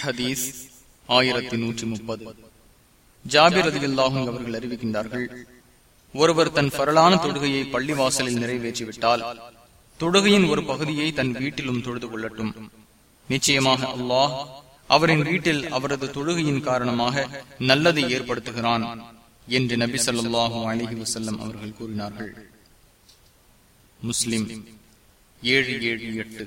ஹதீஸ் ஆயிரத்தி நூற்றி முப்பது. ஜாபிர் அதில்லாஹும் அவர்கள் அறிவிக்கின்றார்கள் ஒருவர் தன் பரலான தொழுகையை பள்ளிவாசலில் நிறைவேற்றிவிட்டால் தொழுகையின் ஒரு பகுதியை தன் வீட்டிலும் தொழுது கொள்ளட்டும். நிச்சயமாக அல்லாஹ் அவரின் வீட்டில் அவரது தொழுகையின் காரணமாக நல்லதை ஏற்படுத்துகிறான் என்று நபி சொல்லாஹு அலிஹி வசல்லம் அவர்கள் கூறினார்கள். முஸ்லிம் ஏழு ஏழு எட்டு.